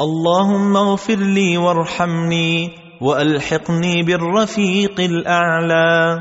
اللهم اغفر لي وارحمني وألحقني بالرفيق الأعلى.